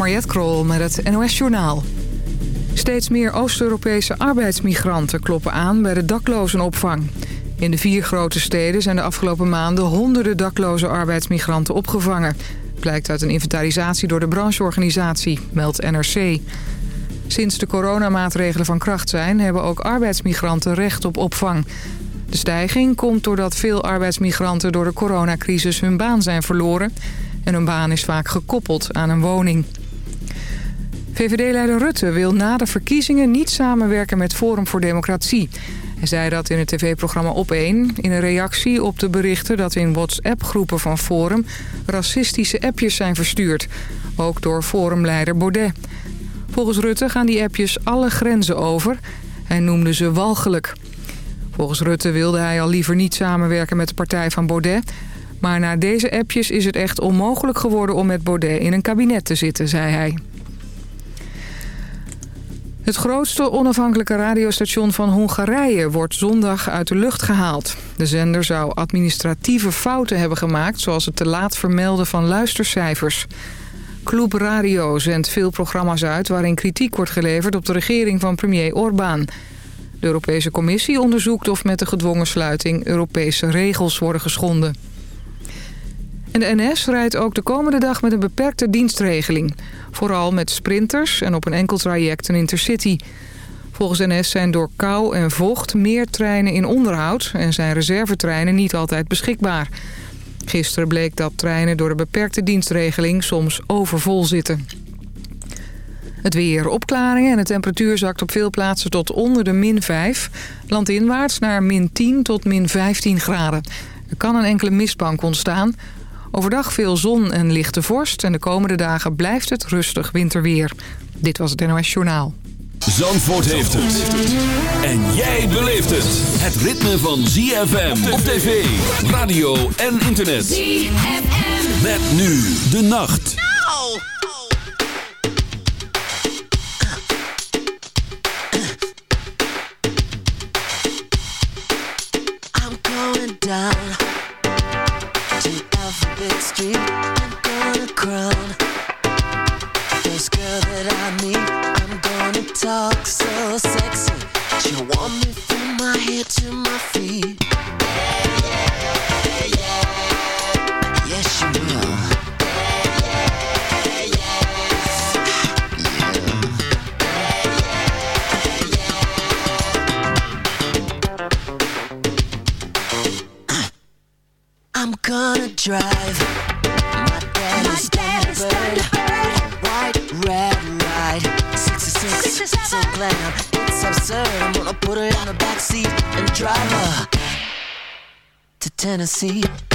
Mariette Krol met het NOS Journaal. Steeds meer Oost-Europese arbeidsmigranten kloppen aan bij de daklozenopvang. In de vier grote steden zijn de afgelopen maanden honderden dakloze arbeidsmigranten opgevangen. Blijkt uit een inventarisatie door de brancheorganisatie, meldt NRC. Sinds de coronamaatregelen van kracht zijn... hebben ook arbeidsmigranten recht op opvang. De stijging komt doordat veel arbeidsmigranten door de coronacrisis hun baan zijn verloren... en hun baan is vaak gekoppeld aan een woning. VVD-leider Rutte wil na de verkiezingen niet samenwerken met Forum voor Democratie. Hij zei dat in het tv-programma Op1 in een reactie op de berichten dat in WhatsApp-groepen van Forum racistische appjes zijn verstuurd. Ook door Forumleider Baudet. Volgens Rutte gaan die appjes alle grenzen over. Hij noemde ze walgelijk. Volgens Rutte wilde hij al liever niet samenwerken met de partij van Baudet. Maar na deze appjes is het echt onmogelijk geworden om met Baudet in een kabinet te zitten, zei hij. Het grootste onafhankelijke radiostation van Hongarije wordt zondag uit de lucht gehaald. De zender zou administratieve fouten hebben gemaakt... zoals het te laat vermelden van luistercijfers. Club Radio zendt veel programma's uit... waarin kritiek wordt geleverd op de regering van premier Orbán. De Europese Commissie onderzoekt of met de gedwongen sluiting... Europese regels worden geschonden. En de NS rijdt ook de komende dag met een beperkte dienstregeling. Vooral met sprinters en op een enkel traject een intercity. Volgens NS zijn door kou en vocht meer treinen in onderhoud... en zijn reservetreinen niet altijd beschikbaar. Gisteren bleek dat treinen door de beperkte dienstregeling soms overvol zitten. Het weer, opklaringen en de temperatuur zakt op veel plaatsen tot onder de min 5. Landinwaarts naar min 10 tot min 15 graden. Er kan een enkele mistbank ontstaan. Overdag veel zon en lichte vorst en de komende dagen blijft het rustig winterweer. Dit was het NOS Journaal. Zandvoort heeft het. En jij beleeft het. Het ritme van ZFM op tv, radio en internet. ZFM. Met nu de nacht. No! I'm going down Tennessee.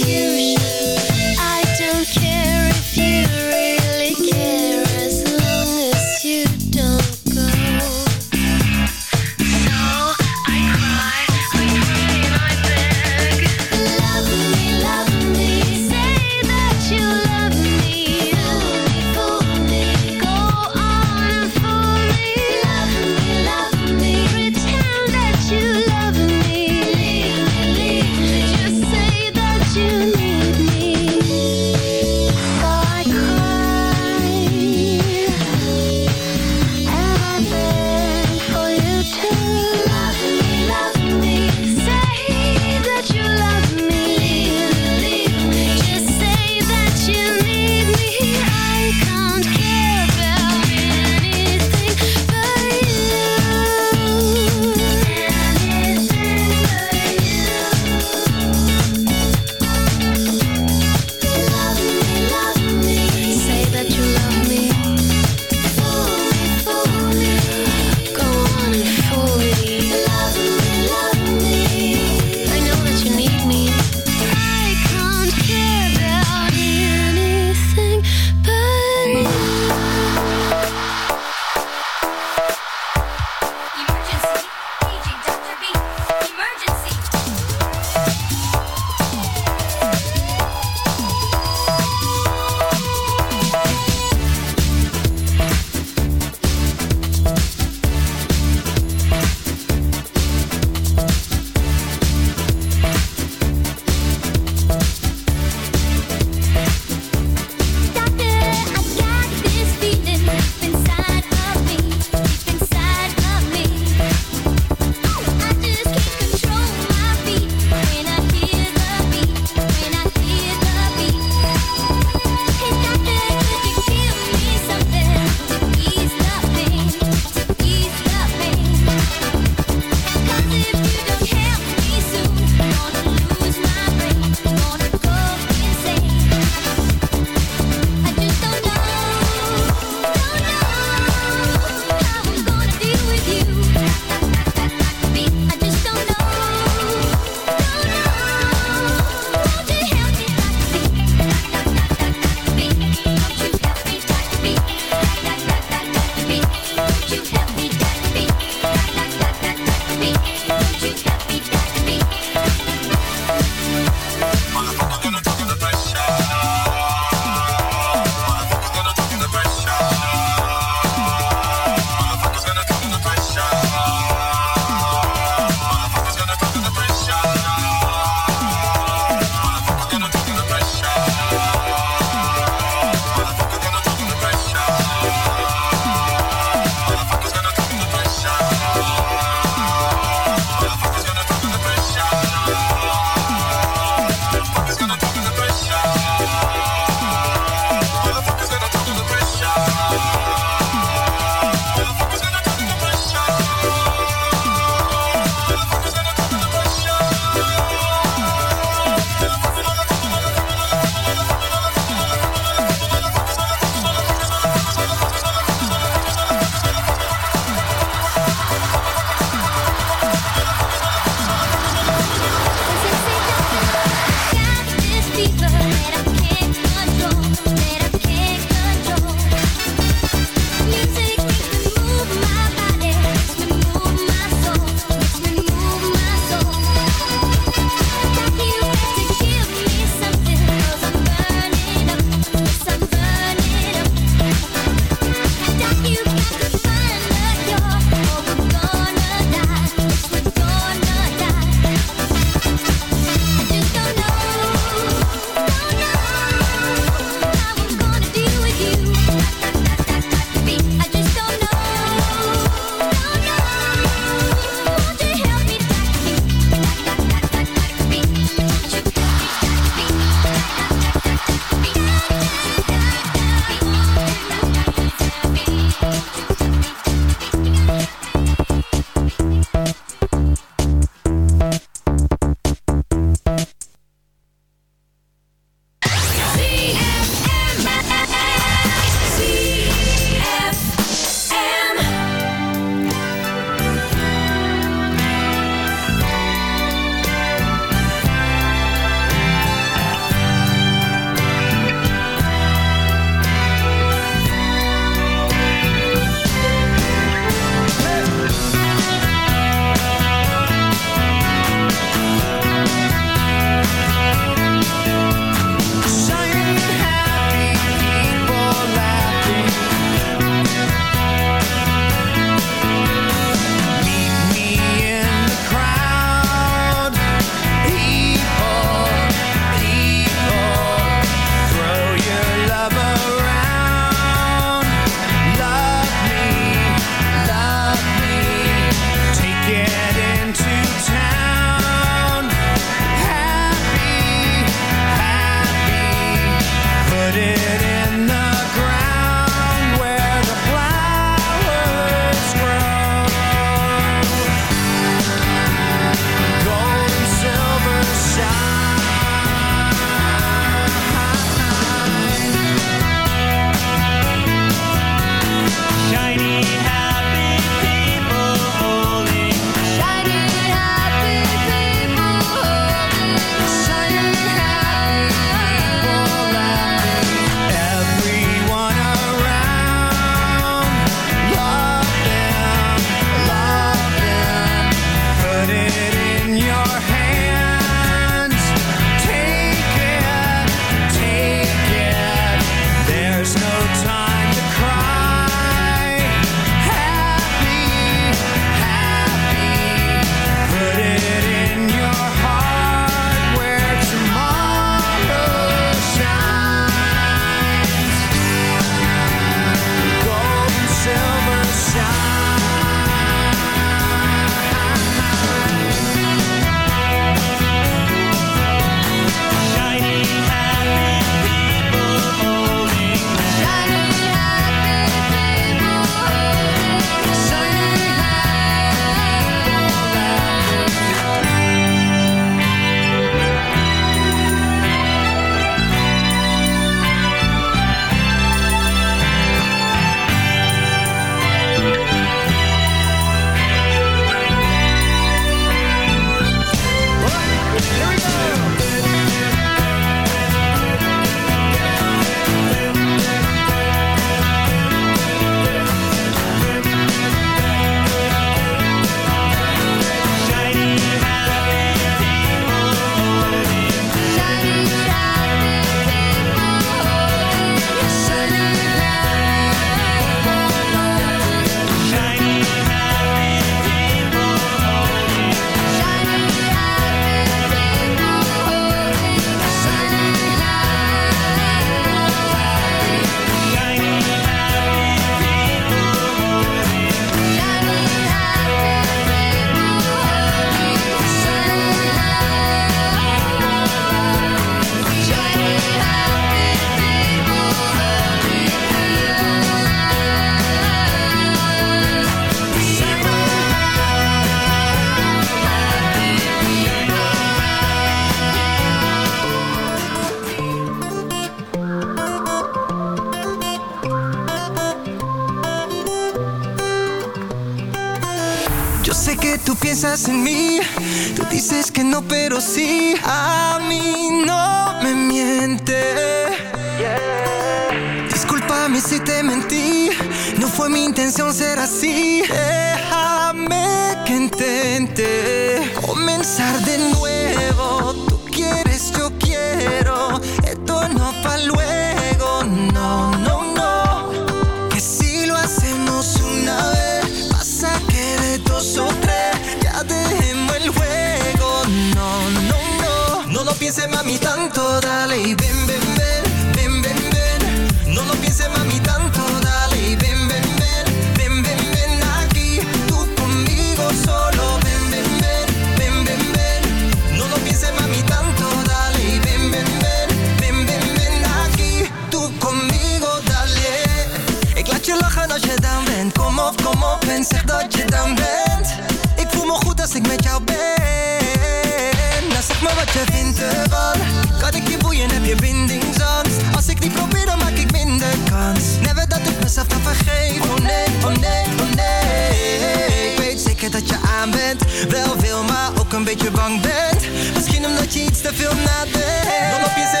Oh nee, oh nee, oh nee. Ik weet zeker dat je aan bent. Wel veel maar ook een beetje bang bent. Misschien omdat je iets te veel nadenkt. Dan op je zijn.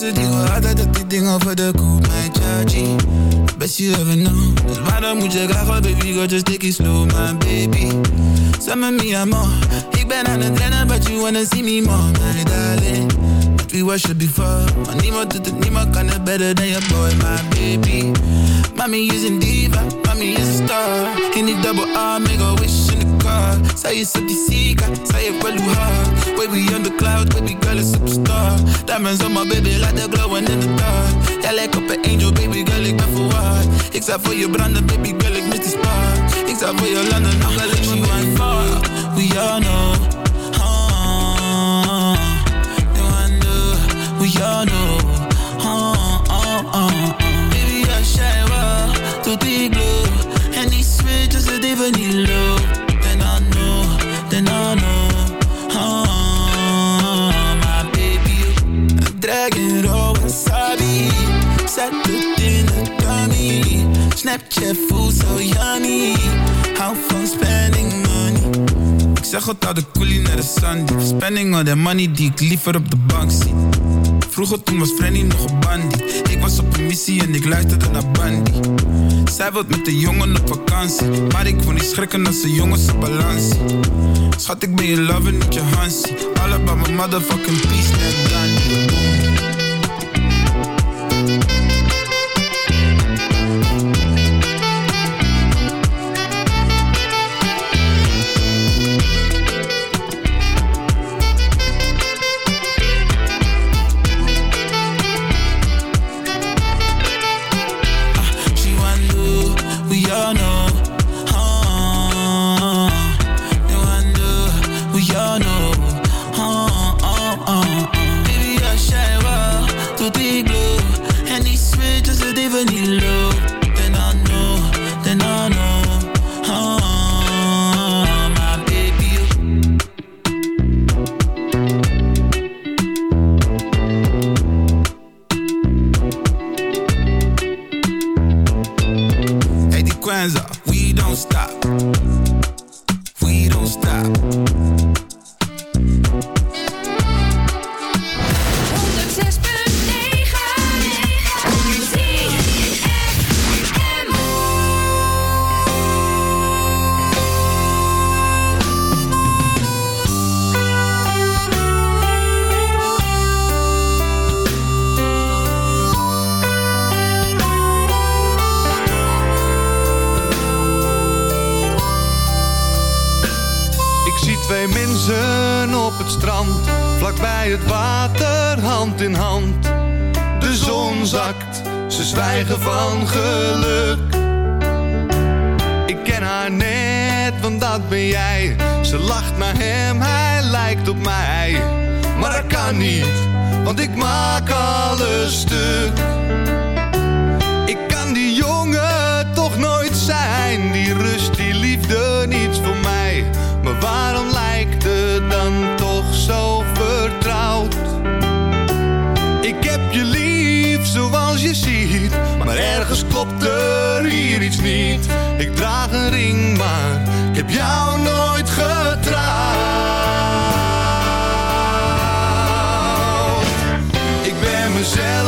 Deze dingen altijd dat die dingen voor de koop, mijn chargy. Best you ever know. Dus waarom moet je graag baby, girl, just take it slow, my baby. Some me, I'm more. Ik ben aan het rennen, but you wanna see me more, my darling. But we worship before. Maar niemand doet het, niemand kan het better than your boy, my baby. Mommy is een diva, mommy is a star. In die double R, make a wish in the car. Zij is op die zika, zij heeft wel hoe hard. Baby on the cloud, baby girl is superstar. Diamonds on my baby, like they're glowing in the dark. Jij lijkt op een angel, baby girl, ik ben verwaard. Ik zou voor je branden, baby girl, ik mis die spark. Ik zou voor je landen, nog wel ik me one far. We all know. Oh, no wonder, we all know. Oh, oh, oh. Baby, I shine well, tot ik glow. En die switch is het even niet low. Zet het in de dummy. Snapchat voelt zo yummy. Hou van spending money. Ik zeg het al de coolie naar de Sandy. Spending all that money die ik liever op de bank zie. Vroeger toen was Frenny nog een bandie. Ik was op een missie en ik luisterde naar Bandy. Zij wilt met de jongen op vakantie. Maar ik wil niet schrikken als de jongens op balans. Schat, ik ben je lover, niet je Hansie. All about my motherfucking peace, net Gandhi.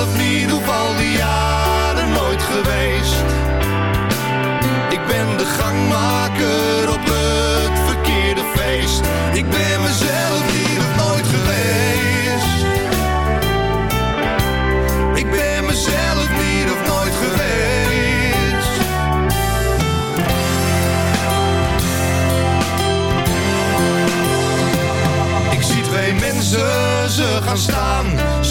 Mezelf niet op al die jaren nooit geweest. Ik ben de gangmaker op het verkeerde feest. Ik ben mezelf niet of nooit geweest. Ik ben mezelf niet of nooit geweest. Ik zie twee mensen, ze gaan staan.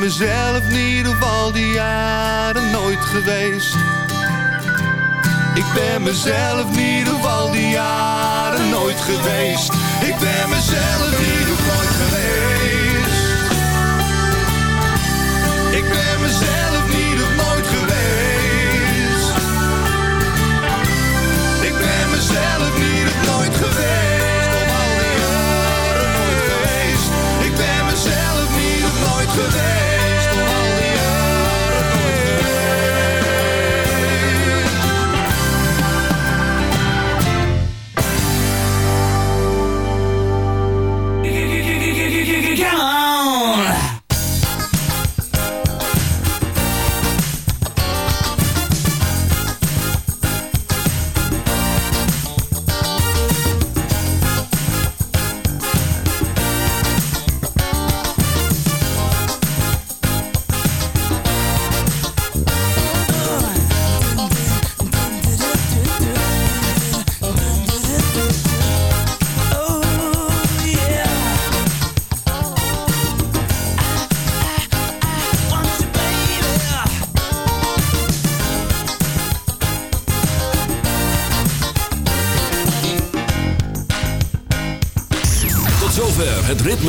Mezelf niet op al die jaren nooit geweest. Ik ben mezelf niet op al die jaren nooit geweest. Ik ben mezelf niet op nooit geweest. Ik ben mezelf niet op nooit geweest. Ik ben mezelf niet op nooit geweest.